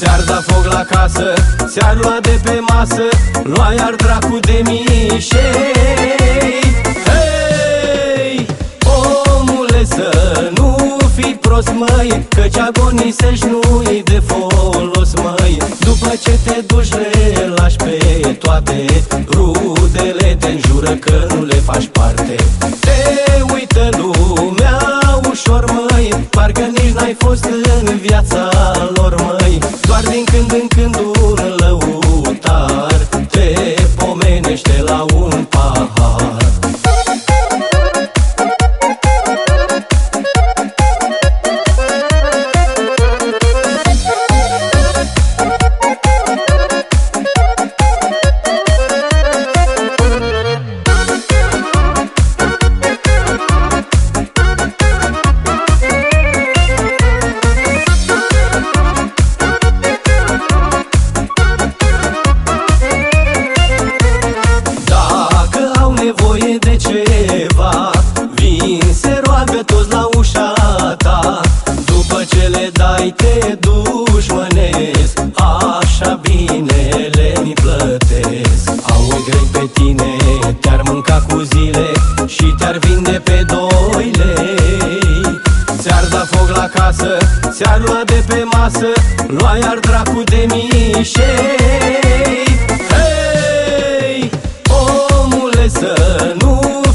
Ți-ar da foc la casă, ți-ar lua de pe masă Lua iar dracu de mișei. Hei, omule să nu fii prost măi Căci agonisești nu-i de folos măi. După ce te duci le lași pe toate Rudele te înjură că nu le faci parte. Te uită lumea ușor măi Parcă nici n-ai fost în viața lor măi Doar din când dai te dușmănesc Așa bine le-mi plătesc. Au grei pe tine, te-ar mânca cu zile Și te-ar vinde pe doi lei Ți-ar da foc la casă, ți-ar lua de pe masă Lua iar dracu de mișei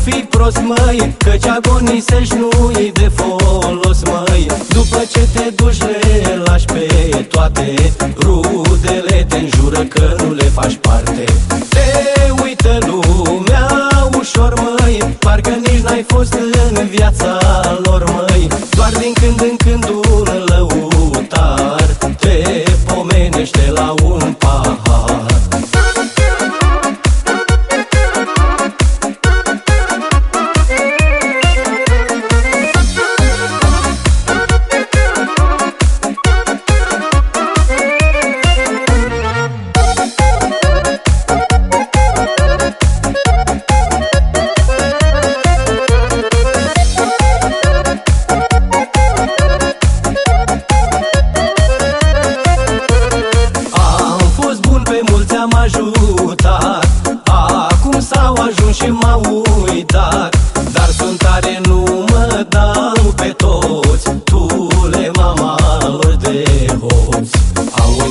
nu fii prost măi Căci agonisești nu-i de folos măi. După ce te duci le lași pe toate. Rudele te înjură că nu le faci parte. Te uită lumea ușor măi Parcă nici n-ai fost în viața lor măi. Doar din când în când un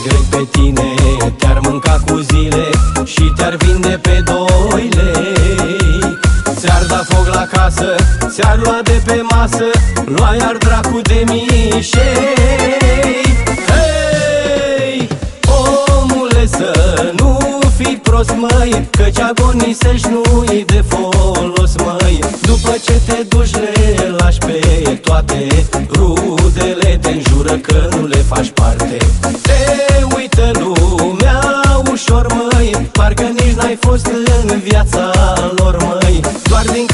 Au grei pe tine, te-ar mânca cu zile Și te-ar vinde pe doi lei. Ți-ar da foc la casă, ți-ar lua de pe masă Lua iar dracu de mișei. Hei, omule să nu fii prost măi Căci agonisești nu-i de folos măi. După ce te duci le lași pe toate Rudele te înjură că nu le faci fost în viața lor măi. Doar din